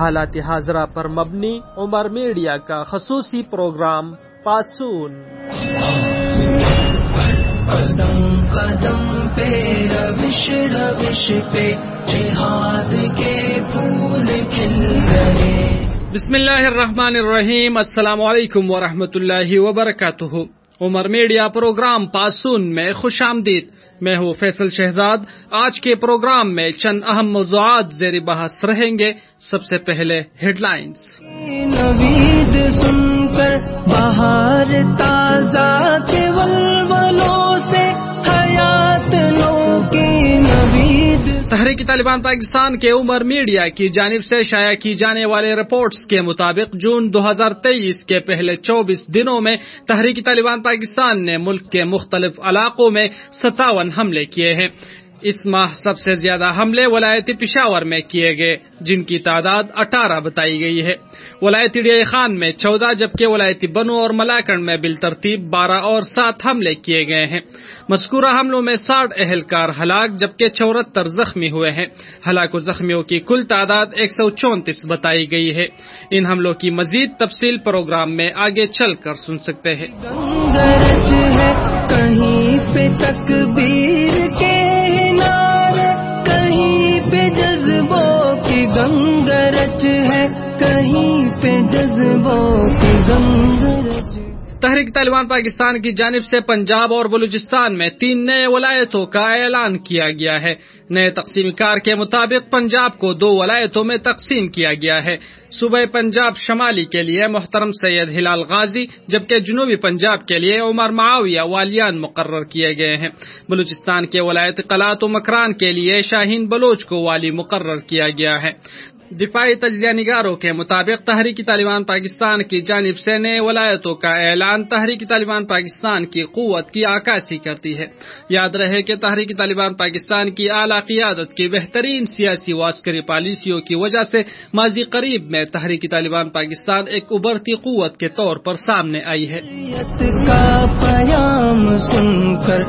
حالات حاضرہ پر مبنی عمر میڈیا کا خصوصی پروگرام پاسون۔ قدم قدم پہ روش روش پہ جہاد کے پھول کھل رہے۔ بسم اللہ الرحمن الرحیم۔ السلام علیکم ورحمۃ اللہ وبرکاتہ۔ عمر میڈیا پروگرام پاسون میں خوش آمدید۔ میں ہوں فیصل شہزاد۔ آج کے پروگرام میں چند اہم موضوعات زیر بحث رہیں گے۔ سب سے پہلے ہیڈ لائنز نوید سن کر بہار تازہ کے ولولوں سے طالبان پاکستان کے عمر میڈیا کی جانب سے شائع کی جانے والے رپورٹس کے مطابق جون دو ہزار تیئیس کے پہلے چوبیس دنوں میں تحریک طالبان پاکستان نے ملک کے مختلف علاقوں میں ستاون حملے کیے ہیں۔ اس ماہ سب سے زیادہ حملے ولایتی پشاور میں کیے گئے، جن کی تعداد اٹھارہ بتائی گئی ہے۔ ولایتی ڈی خان میں چودہ، جبکہ ولایتی بنو اور ملاکنڈ میں بالترتیب بارہ اور سات حملے کیے گئے ہیں۔ مذکورہ حملوں میں ساٹھ اہلکار ہلاک، جبکہ چورہتر زخمی ہوئے ہیں۔ ہلاک و زخمیوں کی کل تعداد ایک سو چونتیس بتائی گئی ہے۔ ان حملوں کی مزید تفصیل پروگرام میں آگے چل کر سن سکتے ہیں۔ کہیں پہ تکبیر کے گنگرچ ہے کہیں پہ جذبوں کی گنگرچ تحریک طالبان پاکستان کی جانب سے پنجاب اور بلوچستان میں تین نئے ولایتوں کا اعلان کیا گیا ہے۔ نئے تقسیم کار کے مطابق پنجاب کو دو ولایتوں میں تقسیم کیا گیا ہے۔ صوبہ پنجاب شمالی کے لیے محترم سید ہلال غازی، جبکہ جنوبی پنجاب کے لیے عمر معاویہ والیان مقرر کیے گئے ہیں۔ بلوچستان کے ولایت قلات و مکران کے لیے شاہین بلوچ کو والی مقرر کیا گیا ہے۔ دفاعی تجزیہ نگاروں کے مطابق تحریکی طالبان پاکستان کی جانب سے نئے ولایتوں کا اعلان تحریکی طالبان پاکستان کی قوت کی عکاسی کرتی ہے۔ یاد رہے کہ تحریکی طالبان پاکستان کی اعلی قیادت کی بہترین سیاسی و عسکری پالیسیوں کی وجہ سے ماضی قریب میں تحریکی طالبان پاکستان ایک ابھرتی قوت کے طور پر سامنے آئی ہے۔ کا پیام سن کر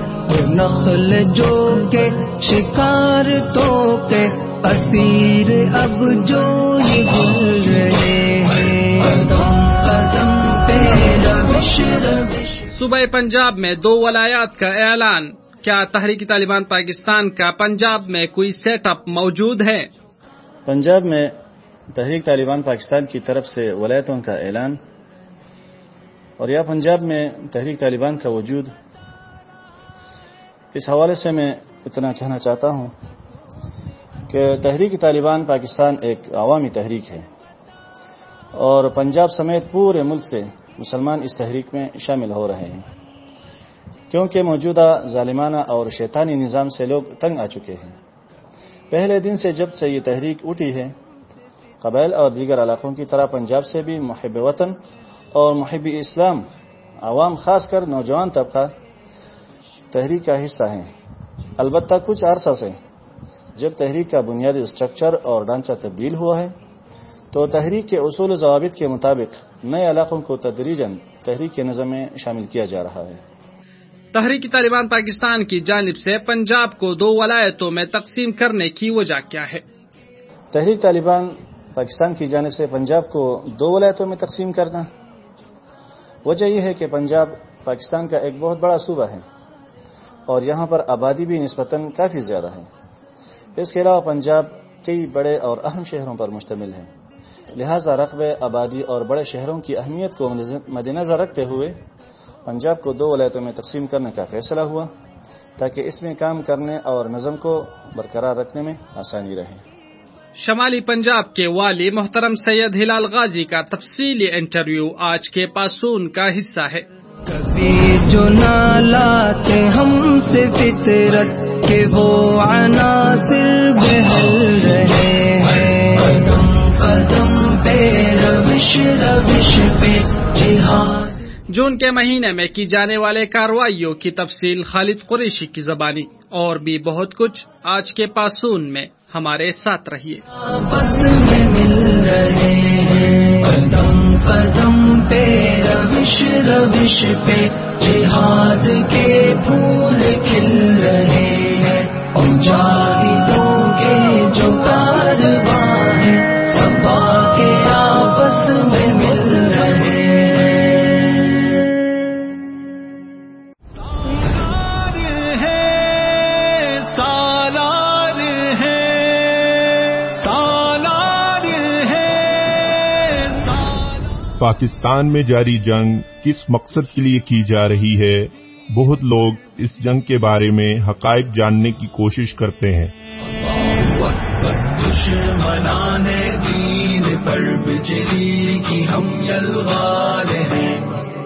نخل جو کے شکار تو کے اسیر اب جو یہ گل رہے ہیں۔ قدم قدم پہ روش روش صوبہ پنجاب میں دو ولایات کا اعلان۔ کیا تحریکی طالبان پاکستان کا پنجاب میں کوئی سیٹ اپ موجود ہے؟ پنجاب میں تحریک طالبان پاکستان کی طرف سے ولایتوں کا اعلان۔ اور یا پنجاب میں تحریک طالبان کا وجود۔ اس حوالے سے میں اتنا کہنا چاہتا ہوں۔ کہ تحریک طالبان پاکستان ایک عوامی تحریک ہے اور پنجاب سمیت پورے ملک سے مسلمان اس تحریک میں شامل ہو رہے ہیں۔ کیونکہ موجودہ ظالمانہ اور شیطانی نظام سے لوگ تنگ آ چکے ہیں۔ پہلے دن سے جب سے یہ تحریک اٹھی ہے، قبائل اور دیگر علاقوں کی طرح پنجاب سے بھی محب وطن اور محب اسلام، عوام خاص کر نوجوان طبقہ تحریک کا حصہ ہیں۔ البتہ کچھ عرصہ سے جب تحریک کا بنیادی اسٹرکچر اور ڈھانچہ تبدیل ہوا ہے تو تحریک کے اصول و ضوابط کے مطابق نئے علاقوں کو تدریجن تحریک کے نظم میں شامل کیا جا رہا ہے۔ تحریکی طالبان پاکستان کی جانب سے پنجاب کو دو ولایتوں میں تقسیم کرنے کی وجہ کیا ہے؟ تحریک طالبان پاکستان کی جانب سے پنجاب کو دو ولایتوں میں تقسیم کرنا۔ وجہ یہ ہے کہ پنجاب پاکستان کا ایک بہت بڑا صوبہ ہے اور یہاں پر آبادی بھی نسبتاً کافی زیادہ ہے۔ اس کے علاوہ پنجاب کئی بڑے اور اہم شہروں پر مشتمل ہے لہذا رقبے آبادی اور بڑے شہروں کی اہمیت کو مد نظر رکھتے ہوئے پنجاب کو دو ولایتوں میں تقسیم کرنے کا فیصلہ ہوا تاکہ اس میں کام کرنے اور نظم کو برقرار رکھنے میں آسانی رہے۔ شمالی پنجاب کے والی محترم سید ہلال غازی کا تفصیلی انٹرویو آج کے پاسون کا حصہ ہے۔ کبھی جو نہ لاتے ہم سے فطرت کہ وہ عناصر بہل رہے ہیں۔ قدم قدم پہ روش روش پہ جہاد۔ جون کے مہینے میں کی جانے والے کاروائیوں کی تفصیل خالد قریشی کی زبانی اور بھی بہت کچھ آج کے پاسون میں ہمارے ساتھ رہیے۔ بس میں مل رہے ہیں۔ قدم قدم پہ روش روش پہ پاکستان میں جاری جنگ کس مقصد کے لیے کی جا رہی ہے؟ بہت لوگ اس جنگ کے بارے میں حقائق جاننے کی کوشش کرتے ہیں۔ دین پر بجلی کی ہم یلغار ہیں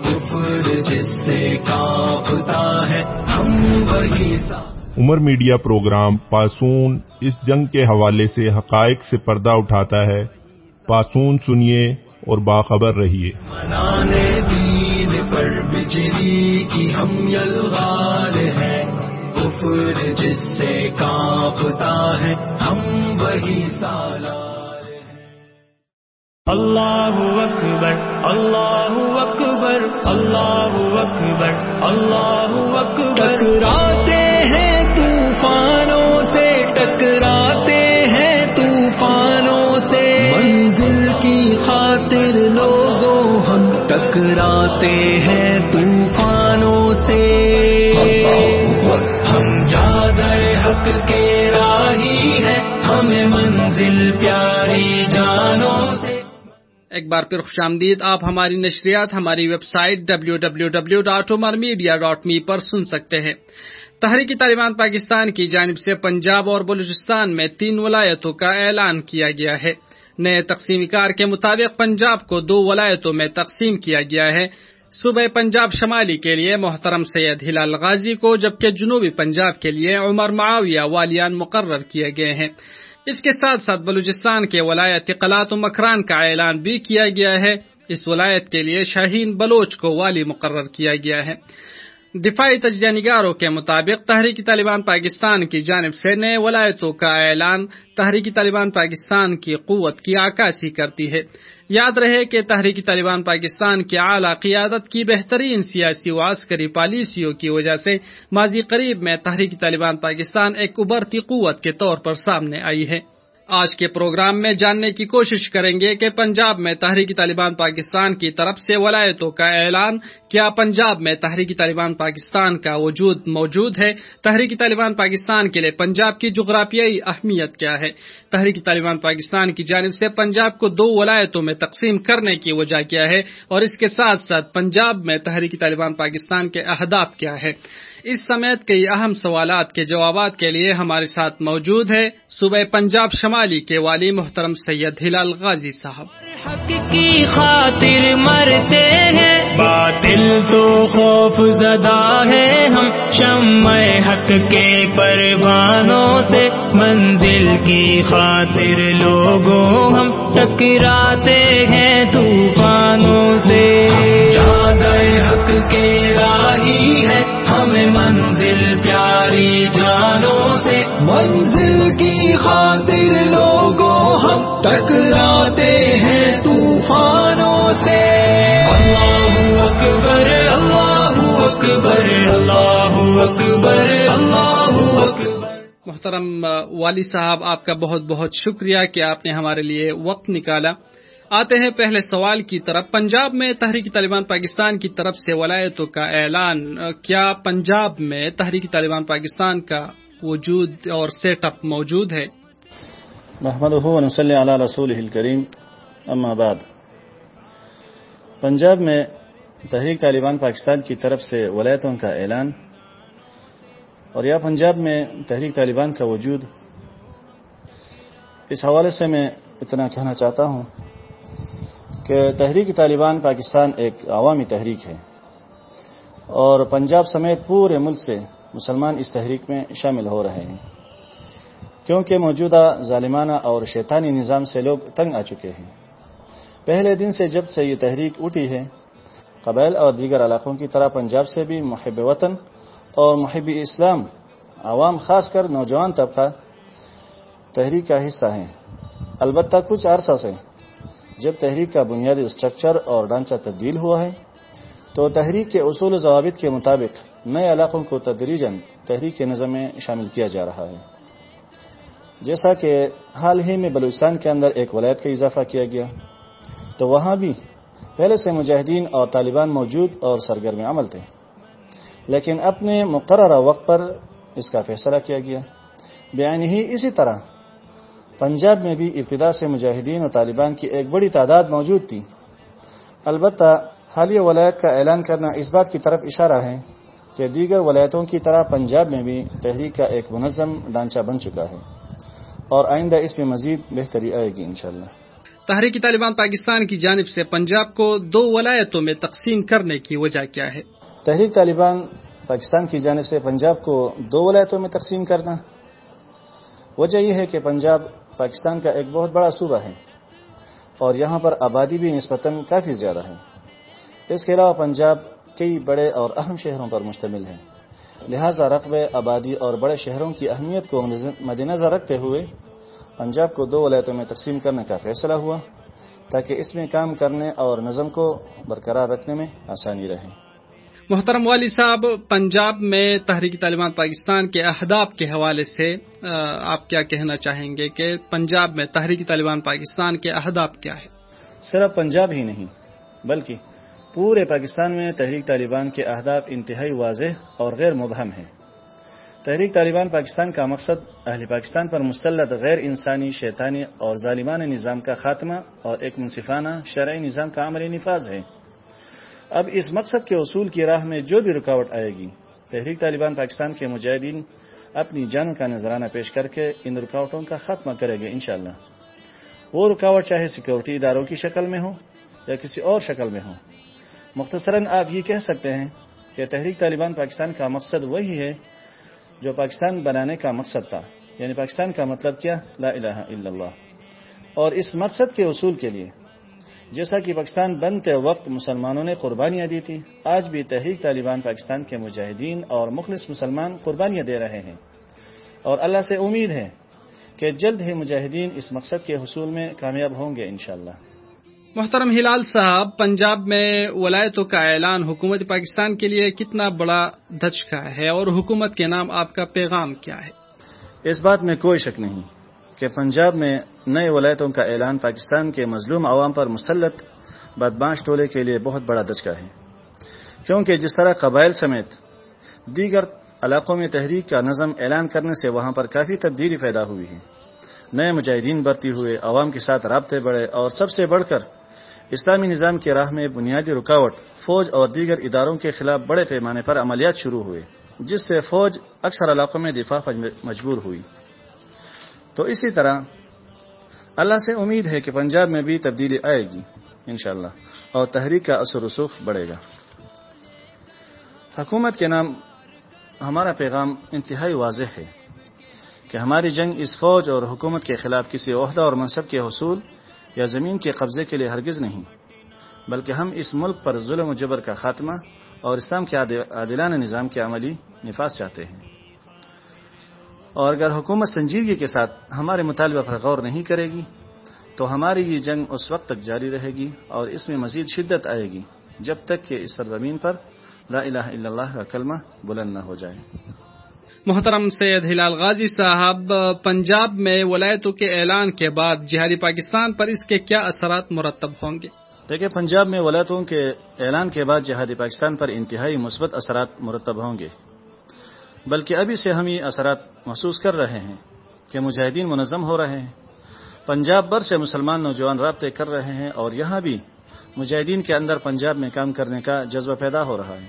کفر جس سے کانپتا ہے ہم وہی عمر میڈیا پروگرام پاسون اس جنگ کے حوالے سے حقائق سے پردہ اٹھاتا ہے۔ پاسون سنیے۔ اور باخبر رہیے۔ دین پر بجلی کی ہم یلغار ہیں۔ کفر جس سے کانپتا ہے ہم وہی سالار ہیں۔ اللہ اکبر اللہ اکبر اللہ اکبر اللہ اکبر۔ ٹکراتے ہیں طوفانوں سے۔ ہم جادر حق کے راہی ہیں، ہمیں منزل پیاری جانوں سے۔ ایک بار پھر خوش آمدید، آپ ہماری نشریات، ہماری website W W W dot Umar media dot me پر سن سکتے ہیں۔ تحریک طالبان پاکستان کی جانب سے پنجاب اور بلوچستان میں تین ولایتوں کا اعلان کیا گیا ہے۔ نئے تقسیم کار کے مطابق پنجاب کو دو ولایتوں میں تقسیم کیا گیا ہے۔ صوبہ پنجاب شمالی کے لیے محترم سید ہلال غازی کو، جبکہ جنوبی پنجاب کے لیے عمر معاویہ والیان مقرر کیے گئے ہیں۔ اس کے ساتھ ساتھ بلوچستان کے ولایت قلات و مکران کا اعلان بھی کیا گیا ہے۔ اس ولایت کے لیے شاہین بلوچ کو والی مقرر کیا گیا ہے۔ دفاعی تجزیہ نگاروں کے مطابق تحریکی طالبان پاکستان کی جانب سے نئے ولایتوں کا اعلان تحریکی طالبان پاکستان کی قوت کی عکاسی کرتی ہے۔ یاد رہے کہ تحریکی طالبان پاکستان کی اعلی قیادت کی بہترین سیاسی و عسکری پالیسیوں کی وجہ سے ماضی قریب میں تحریکی طالبان پاکستان ایک ابھرتی قوت کے طور پر سامنے آئی ہے۔ آج کے پروگرام میں جاننے کی کوشش کریں گے کہ پنجاب میں تحریکی طالبان پاکستان کی طرف سے ولایتوں کا اعلان، کیا پنجاب میں تحریکی طالبان پاکستان کا وجود موجود ہے؟ تحریکی طالبان پاکستان کے لیے پنجاب کی جغرافیائی اہمیت کیا ہے؟ تحریکی طالبان پاکستان کی جانب سے پنجاب کو دو ولایتوں میں تقسیم کرنے کی وجہ کیا ہے؟ اور اس کے ساتھ ساتھ پنجاب میں تحریکی طالبان پاکستان کے اہداف کیا ہے اس سمیت کئی اہم سوالات کے جوابات کے لیے ہمارے ساتھ موجود ہے صوبہ پنجاب شمالی کے والی محترم سید ہلال غازی صاحب۔ حق کی خاطر مرتے ہیں۔ باطل تو خوف زدہ ہے ہم۔ شمع حق کے پروانوں سے منزل کی خاطر لوگوں ہم ٹکراتے ہیں طوفانوں سے۔ حق کے ہمیں منزل پیاری جانوں سے۔ منزل کی خاطر لوگوں ہم ٹکراتے ہیں طوفانوں سے۔ اللہ اکبر اللہ اکبر اللہ اکبر اللہ اکبر۔ محترم والی صاحب آپ کا بہت بہت شکریہ کہ آپ نے ہمارے لیے وقت نکالا۔ آتے ہیں پہلے سوال کی طرف۔ پنجاب میں تحریک طالبان پاکستان کی طرف سے ولایتوں کا اعلان۔ کیا پنجاب میں تحریک طالبان پاکستان کا وجود اور سیٹ اپ موجود ہے؟ محمد علی رسول کریم اما بعد۔ پنجاب میں تحریک طالبان پاکستان کی طرف سے ولایتوں کا اعلان۔ اور یا پنجاب میں تحریک طالبان کا وجود۔ اس حوالے سے میں اتنا کہنا چاہتا ہوں۔ کہ تحریک طالبان پاکستان ایک عوامی تحریک ہے اور پنجاب سمیت پورے ملک سے مسلمان اس تحریک میں شامل ہو رہے ہیں۔ کیونکہ موجودہ ظالمانہ اور شیطانی نظام سے لوگ تنگ آ چکے ہیں۔ پہلے دن سے جب سے یہ تحریک اٹھی ہے، قبائل اور دیگر علاقوں کی طرح پنجاب سے بھی محب وطن اور محب اسلام عوام خاص کر نوجوان طبقہ تحریک کا حصہ ہیں۔ البتہ کچھ عرصہ سے جب تحریک کا بنیادی اسٹرکچر اور ڈھانچہ تبدیل ہوا ہے، تو تحریک کے اصول و ضوابط کے مطابق نئے علاقوں کو تدریجن تحریک کے نظم میں شامل کیا جا رہا ہے۔ جیسا کہ حال ہی میں بلوچستان کے اندر ایک ولایت کا اضافہ کیا گیا، تو وہاں بھی پہلے سے مجاہدین اور طالبان موجود اور سرگرم عمل تھے۔ لیکن اپنے مقررہ وقت پر اس کا فیصلہ کیا گیا۔ بیان ہی اسی طرح پنجاب میں بھی ابتدا سے مجاہدین اور طالبان کی ایک بڑی تعداد موجود تھی۔ البتہ حالیہ ولایت کا اعلان کرنا اس بات کی طرف اشارہ ہے کہ دیگر ولایتوں کی طرح پنجاب میں بھی تحریک کا ایک منظم ڈھانچہ بن چکا ہے اور آئندہ اس میں مزید بہتری آئے گی انشاءاللہ۔ تحریک طالبان پاکستان کی جانب سے پنجاب کو دو ولایتوں میں تقسیم کرنے کی وجہ کیا ہے؟ تحریک طالبان پاکستان کی جانب سے پنجاب کو دو ولایتوں میں تقسیم کرنا۔ وجہ یہ ہے کہ پنجاب پاکستان کا ایک بہت بڑا صوبہ ہے اور یہاں پر آبادی بھی نسبتاً کافی زیادہ ہے۔ اس کے علاوہ پنجاب کئی بڑے اور اہم شہروں پر مشتمل ہے۔ لہذا رقبے آبادی اور بڑے شہروں کی اہمیت کو مد نظر رکھتے ہوئے پنجاب کو دو ولایتوں میں تقسیم کرنے کا فیصلہ ہوا تاکہ اس میں کام کرنے اور نظم کو برقرار رکھنے میں آسانی رہے۔ محترم والی صاحب، پنجاب میں تحریک طالبان پاکستان کے اہداف کے حوالے سے آپ کیا کہنا چاہیں گے کہ پنجاب میں تحریک طالبان پاکستان کے اہداف کیا ہے صرف پنجاب ہی نہیں، بلکہ پورے پاکستان میں تحریک طالبان کے اہداف انتہائی واضح اور غیر مبہم ہیں۔ تحریک طالبان پاکستان کا مقصد اہل پاکستان پر مسلط غیر انسانی، شیطانی اور ظالمان نظام کا خاتمہ اور ایک منصفانہ شرعی نظام کا عملی نفاذ ہے۔ اب اس مقصد کے اصول کی راہ میں جو بھی رکاوٹ آئے گی، تحریک طالبان پاکستان کے مجاہدین اپنی جان کا نذرانہ پیش کر کے ان رکاوٹوں کا خاتمہ کرے گے انشاءاللہ۔ وہ رکاوٹ چاہے سیکورٹی اداروں کی شکل میں ہو یا کسی اور شکل میں ہو۔ مختصراً آپ یہ کہہ سکتے ہیں کہ تحریک طالبان پاکستان کا مقصد وہی ہے جو پاکستان بنانے کا مقصد تھا۔ یعنی پاکستان کا مطلب کیا؟ لا الہ الا اللہ۔ اور اس مقصد کے اصول کے لیے جیسا کہ پاکستان بنتے وقت مسلمانوں نے قربانیاں دی تھی آج بھی تحریک طالبان پاکستان کے مجاہدین اور مخلص مسلمان قربانیاں دے رہے ہیں۔ اور اللہ سے امید ہے کہ جلد ہی مجاہدین اس مقصد کے حصول میں کامیاب ہوں گے انشاءاللہ۔ محترم ہلال صاحب پنجاب میں ولایتوں کا اعلان حکومت پاکستان کے لیے کتنا بڑا دھچکا ہے اور حکومت کے نام آپ کا پیغام کیا ہے؟ اس بات میں کوئی شک نہیں۔ کہ پنجاب میں نئے ولایتوں کا اعلان پاکستان کے مظلوم عوام پر مسلط بدماش ٹولے کے لیے بہت بڑا دھچکا ہے۔ کیونکہ جس طرح قبائل سمیت دیگر علاقوں میں تحریک کا نظم اعلان کرنے سے وہاں پر کافی تبدیلی پیدا ہوئی ہے۔ نئے مجاہدین بڑھتی ہوئے عوام کے ساتھ رابطے بڑھے اور سب سے بڑھ کر اسلامی نظام کی راہ میں بنیادی رکاوٹ، فوج اور دیگر اداروں کے خلاف بڑے پیمانے پر عملیات شروع ہوئے، جس سے فوج اکثر علاقوں میں دفاع مجبور ہوئی۔ تو اسی طرح اللہ سے امید ہے کہ پنجاب میں بھی تبدیلی آئے گی، انشاءاللہ، اور تحریک کا اثر رسوخ بڑھے گا۔ حکومت کے نام ہمارا پیغام انتہائی واضح ہے کہ ہماری جنگ اس فوج اور حکومت کے خلاف کسی عہدہ اور منصب کے حصول یا زمین کے قبضے کے لیے ہرگز نہیں، بلکہ ہم اس ملک پر ظلم و جبر کا خاتمہ اور اسلام کے عادلانہ نظام کے عملی نفاذ چاہتے ہیں۔ اور اگر حکومت سنجیدگی کے ساتھ ہمارے مطالبہ پر غور نہیں کرے گی تو ہماری یہ جنگ اس وقت تک جاری رہے گی اور اس میں مزید شدت آئے گی جب تک کہ اس سرزمین پر لا الہ الا اللہ کا کلمہ بلند نہ ہو جائے۔ محترم سید ہلال غازی صاحب پنجاب میں ولایتوں کے اعلان کے بعد جہادی پاکستان پر اس کے کیا اثرات مرتب ہوں گے؟ دیکھیں پنجاب میں ولایتوں کے اعلان کے بعد جہادی پاکستان پر انتہائی مثبت اثرات مرتب ہوں گے۔ بلکہ ابھی سے ہم یہ اثرات محسوس کر رہے ہیں کہ مجاہدین منظم ہو رہے ہیں۔ پنجاب بھر سے مسلمان نوجوان رابطے کر رہے ہیں اور یہاں بھی مجاہدین کے اندر پنجاب میں کام کرنے کا جذبہ پیدا ہو رہا ہے۔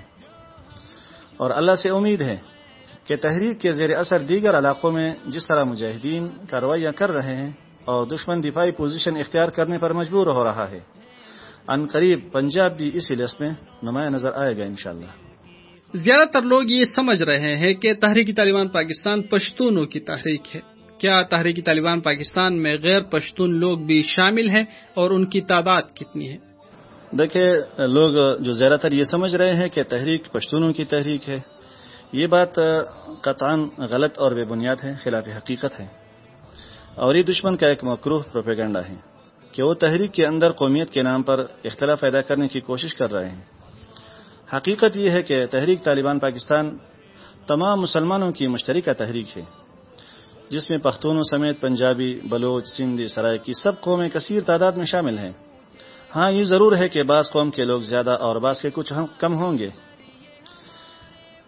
اور اللہ سے امید ہے کہ تحریک کے زیر اثر دیگر علاقوں میں جس طرح مجاہدین کارروائیاں کر رہے ہیں اور دشمن دفاعی پوزیشن اختیار کرنے پر مجبور ہو رہا ہے، ان قریب پنجاب بھی اسی لسٹ میں نمایاں نظر آئے گا انشاءاللہ۔ زیادہ تر لوگ یہ سمجھ رہے ہیں کہ تحریکی طالبان پاکستان پشتونوں کی تحریک ہے۔ کیا تحریکی طالبان پاکستان میں غیر پشتون لوگ بھی شامل ہیں اور ان کی تعداد کتنی ہے؟ دیکھیں، لوگ جو زیادہ تر یہ سمجھ رہے ہیں کہ تحریک پشتونوں کی تحریک ہے، یہ بات قطعاً غلط اور بے بنیاد ہے، خلاف حقیقت ہے۔ اور یہ دشمن کا ایک مقروح پروپیگنڈا ہے کہ وہ تحریک کے اندر قومیت کے نام پر اختلاف پیدا کرنے کی کوشش کر رہے ہیں۔ حقیقت یہ ہے کہ تحریک طالبان پاکستان تمام مسلمانوں کی مشترکہ تحریک ہے، جس میں پختونوں سمیت پنجابی، بلوچ، سندھی سرائے کی سب قومیں کثیر تعداد میں شامل ہیں۔ ہاں یہ ضرور ہے کہ بعض قوم کے لوگ زیادہ اور بعض کے کچھ کم ہوں گے۔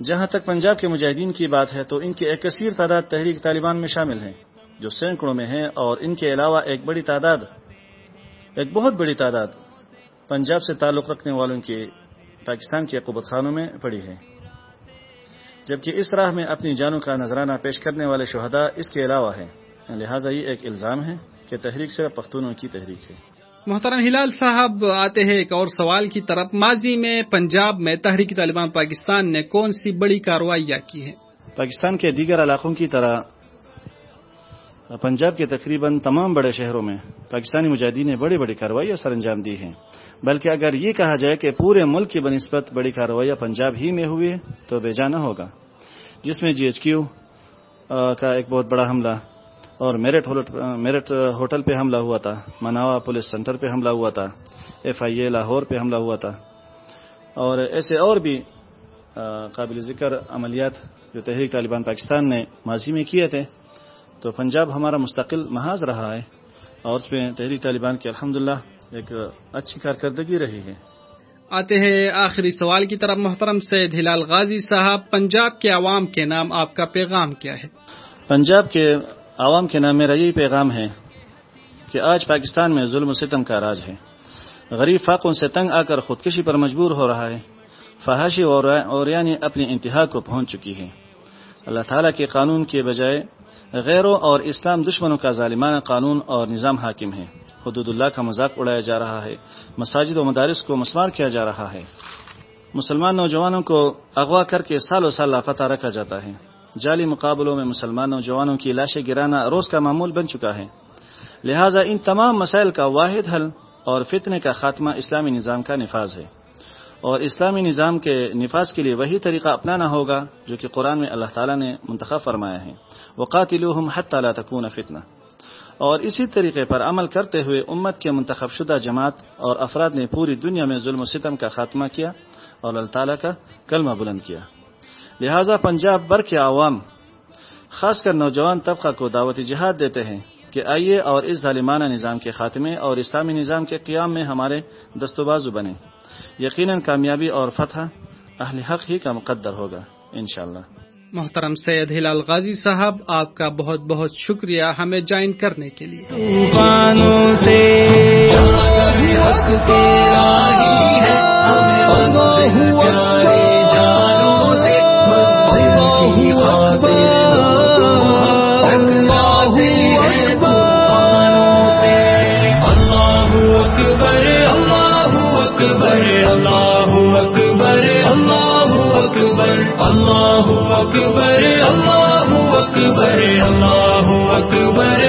جہاں تک پنجاب کے مجاہدین کی بات ہے، تو ان کی ایک کثیر تعداد تحریک طالبان میں شامل ہیں، جو سینکڑوں میں ہیں اور ان کے علاوہ ایک بڑی تعداد، ایک بہت بڑی تعداد پنجاب سے تعلق رکھنے والوں کی پاکستان کے قبت خانوں میں پڑی ہے۔ جبکہ اس راہ میں اپنی جانوں کا نذرانہ پیش کرنے والے شہداء اس کے علاوہ ہیں۔ لہٰذا یہ ایک الزام ہے کہ تحریک صرف پختونوں کی تحریک ہے۔ محترم ہلال صاحب آتے ہیں ایک اور سوال کی طرف۔ ماضی میں پنجاب میں تحریک طالبان پاکستان نے کون سی بڑی کارروائیاں کی ہیں پاکستان کے دیگر علاقوں کی طرح پنجاب کے تقریباً تمام بڑے شہروں میں پاکستانی مجاہدین نے بڑی بڑی کارروائیاں سر انجام دی ہیں۔ بلکہ اگر یہ کہا جائے کہ پورے ملک کی بنسبت بڑی کارروائیاں پنجاب ہی میں ہوئی تو بے جانا ہوگا۔ جس میں جی ایچ کیو کا ایک بہت بڑا حملہ اور میرٹ میرٹ ہوٹل پہ حملہ ہوا تھا، مناوا پولیس سینٹر پہ حملہ ہوا تھا، ایف آئی اے لاہور پہ حملہ ہوا تھا۔ اور ایسے اور بھی قابل ذکر عملیات جو تحریک طالبان پاکستان نے ماضی میں کیے تھے، تو پنجاب ہمارا مستقل محاذ رہا ہے۔ اور اس میں تحریک طالبان کی الحمدللہ ایک اچھی کارکردگی رہی ہے۔ آتے ہیں آخری سوال کی طرف۔ محترم سید ہلال غازی صاحب پنجاب کے عوام کے نام آپ کا پیغام کیا ہے؟ پنجاب کے عوام کے نام میرا یہی پیغام ہے کہ آج پاکستان میں ظلم و ستم کا راج ہے۔ غریب فاقوں سے تنگ آ کر خودکشی پر مجبور ہو رہا ہے۔ فحاشی اور یعنی اپنی انتہا کو پہنچ چکی ہے۔ اللہ تعالیٰ کے قانون کے بجائے غیروں اور اسلام دشمنوں کا ظالمانہ قانون اور نظام حاکم ہے۔ حدود اللہ کا مذاق اڑایا جا رہا ہے، مساجد و مدارس کو مسمار کیا جا رہا ہے۔ مسلمان نوجوانوں کو اغوا کر کے سال و سال لاپتہ رکھا جاتا ہے۔ جعلی مقابلوں میں مسلمان نوجوانوں کی لاشیں گرانا روز کا معمول بن چکا ہے۔ لہذا ان تمام مسائل کا واحد حل اور فتنے کا خاتمہ اسلامی نظام کا نفاذ ہے۔ اور اسلامی نظام کے نفاذ کے لیے وہی طریقہ اپنانا ہوگا جو کہ قرآن میں اللہ تعالیٰ نے منتخب فرمایا ہے۔ وہ قاتل لا تکون فتنہ اور اسی طریقے پر عمل کرتے ہوئے امت کے منتخب شدہ جماعت اور افراد نے پوری دنیا میں ظلم و ستم کا خاتمہ کیا اور اللہ تعالیٰ کا کلمہ بلند کیا۔ لہذا پنجاب بر کے عوام، خاص کر نوجوان طبقہ کو دعوتی جہاد دیتے ہیں کہ آئیے اور اس ظالمانہ نظام کے خاتمے اور اسلامی نظام کے قیام میں ہمارے دستوبازو بنے یقیناً کامیابی اور فتح اہل حق ہی کا مقدر ہوگا، انشاءاللہ۔ محترم سید ہلال غازی صاحب، آپ کا بہت بہت شکریہ ہمیں جوائن کرنے کے لیے۔ اللہ اکبر، اللہ اکبر اللہ اکبر اللہ اکبر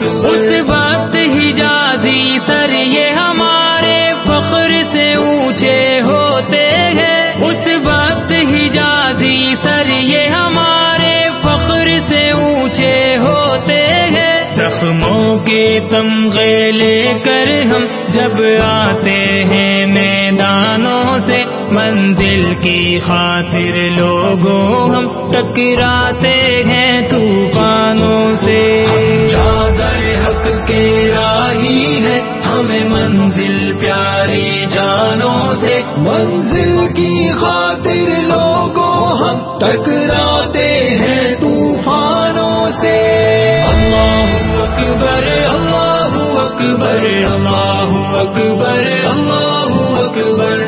اس وقت ہی جادی سر یہ ہمارے فخر سے اونچے ہوتے ہیں۔ اس وقت ہی جادی سر یہ ہمارے فخر سے اونچے ہوتے ہیں۔ زخموں کے تمغے لے کر ہم جب آتے کی خاطر لوگوں ہم ٹکراتے ہیں طوفانوں سے۔ چادر حق کے راہی ہے ہمیں منزل پیاری جانوں سے۔ منزل کی خاطر لوگوں ہم ٹکراتے ہیں طوفانوں سے۔ اللہ اکبر اللہ اکبر اللہ اکبر اللہ اکبر۔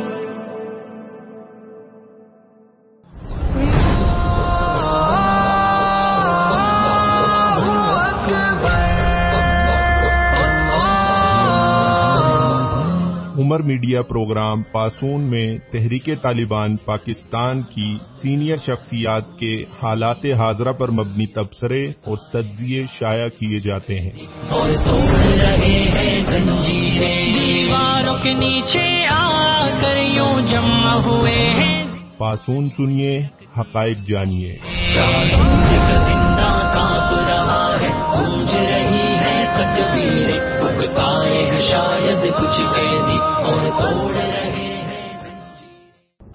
عمر میڈیا پروگرام پاسون میں تحریک طالبان پاکستان کی سینئر شخصیات کے حالات حاضرہ پر مبنی تبصرے اور تجزیے شائع کیے جاتے ہیں۔ پاسون سنیے حقائق جانیے۔ شاید کچھ قیدی اور توڑ رہے ہیں۔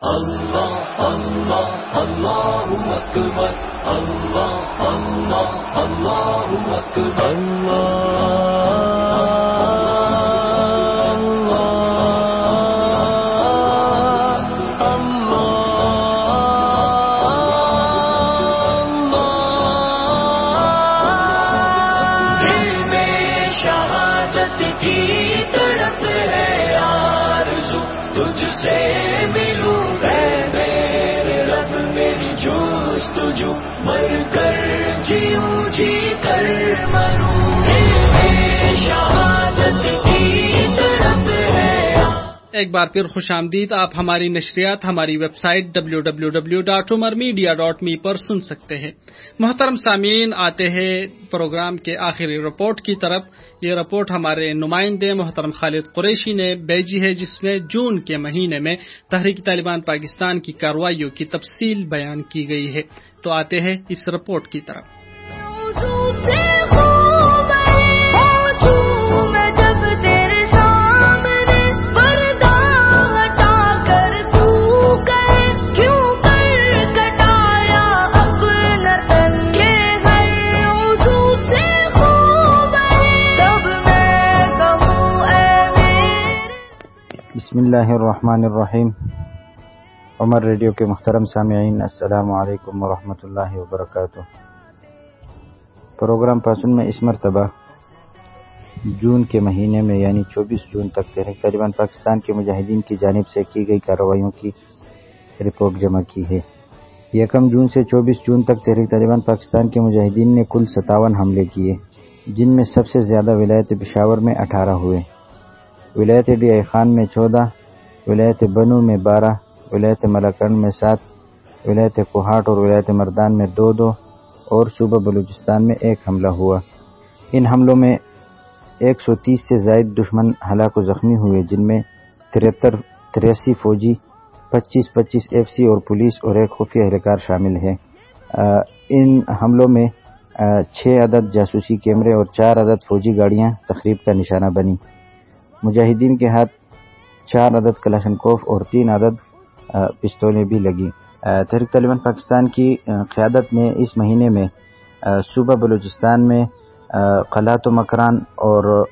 اللہ اللہ اللہ اکبر، اللہ اللہ اللہ اکبر۔ اللہ جو مر کر جیوں جی کر مروں۔ ایک بار پھر خوش آمدید، آپ ہماری نشریات، ہماری website W W W dot Umar media dot me پر سن سکتے ہیں۔ محترم سامعین، آتے ہیں پروگرام کے آخری رپورٹ کی طرف۔ یہ رپورٹ ہمارے نمائندے محترم خالد قریشی نے بھیجی ہے، جس میں جون کے مہینے میں تحریک طالبان پاکستان کی کارروائیوں کی تفصیل بیان کی گئی ہے۔ تو آتے ہیں اس رپورٹ کی طرف۔ بسم اللہ الرحمن الرحیم۔ عمر ریڈیو کے محترم سامعین، السلام علیکم ورحمۃ اللہ وبرکاتہ۔ پروگرام پاسن میں اس مرتبہ جون کے مہینے میں یعنی چوبیس جون تک تحریک طالبان پاکستان کے مجاہدین کی جانب سے کی گئی کارروائیوں کی رپورٹ جمع کی ہے۔ یکم جون سے چوبیس جون تک تحریک طالبان پاکستان کے مجاہدین نے کل ستاون حملے کیے، جن میں سب سے زیادہ ولایت پشاور میں اٹھارہ ہوئے۔ ولایت ڈی آئی خان میں چودہ، ولایت بنو میں بارہ، ولایت ملاکنڈ میں سات، ولایت کوہاٹ اور ولایت مردان میں دو دو اور صوبہ بلوچستان میں ایک حملہ ہوا۔ ان حملوں میں ایک سو تیس سے زائد دشمن ہلاک و زخمی ہوئے، جن میں ترہتر، تریاسی فوجی، پچیس پچیس ایف سی اور پولیس اور ایک خفیہ اہلکار شامل ہیں۔ ان حملوں میں چھ عدد جاسوسی کیمرے اور چار عدد فوجی گاڑیاں تقریب کا نشانہ بنی مجاہدین کے ہاتھ چار عدد کلاشنکوف اور تین عدد پستولیں بھی لگی آ، تحریک طالبان پاکستان کی قیادت نے اس مہینے میں صوبہ بلوچستان میں آ، قلات و مکران اور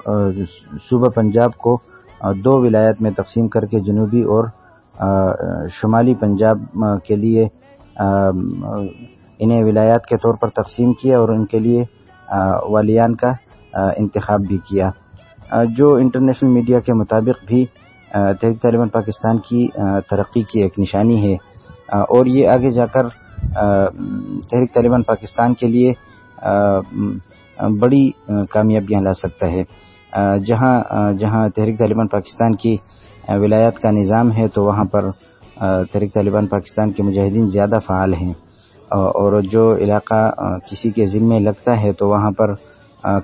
صوبہ پنجاب کو دو ولایت میں تقسیم کر کے جنوبی اور شمالی پنجاب کے لیے انہیں ولایات کے طور پر تقسیم کیا اور ان کے لیے والیان کا انتخاب بھی کیا۔ جو انٹرنیشنل میڈیا کے مطابق بھی تحریک طالبان پاکستان کی ترقی کی ایک نشانی ہے۔ اور یہ آگے جا کر تحریک طالبان پاکستان کے لیے بڑی کامیابیاں لا سکتا ہے۔ جہاں جہاں تحریک طالبان پاکستان کی ولایات کا نظام ہے تو وہاں پر تحریک طالبان پاکستان کے مجاہدین زیادہ فعال ہیں۔ اور جو علاقہ کسی کے ذمے لگتا ہے تو وہاں پر آ،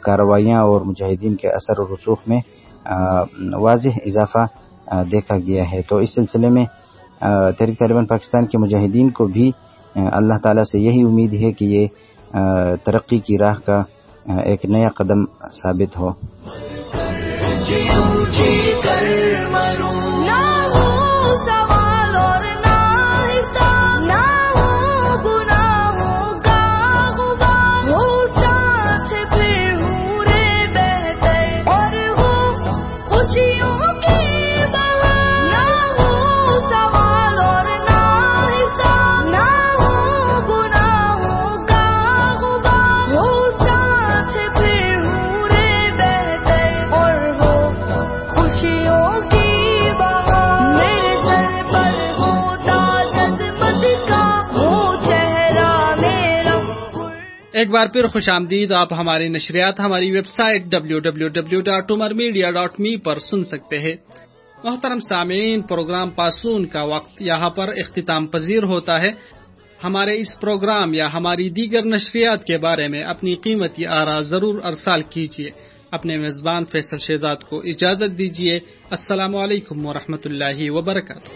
کارروائیاں اور مجاہدین کے اثر و رسوخ میں واضح اضافہ دیکھا گیا ہے۔ تو اس سلسلے میں تحریک طالبان پاکستان کے مجاہدین کو بھی اللہ تعالیٰ سے یہی امید ہے کہ یہ ترقی کی راہ کا ایک نیا قدم ثابت ہو۔ ایک بار پھر خوش آمدید آپ ہماری نشریات، ہماری website W W W dot Umar media dot me پر سن سکتے ہیں۔ محترم سامعین، پروگرام پاسون کا وقت یہاں پر اختتام پذیر ہوتا ہے۔ ہمارے اس پروگرام یا ہماری دیگر نشریات کے بارے میں اپنی قیمتی آرا ضرور ارسال کیجیے اپنے میزبان فیصل شہزاد کو اجازت دیجیے السلام علیکم ورحمۃ اللہ وبرکاتہ۔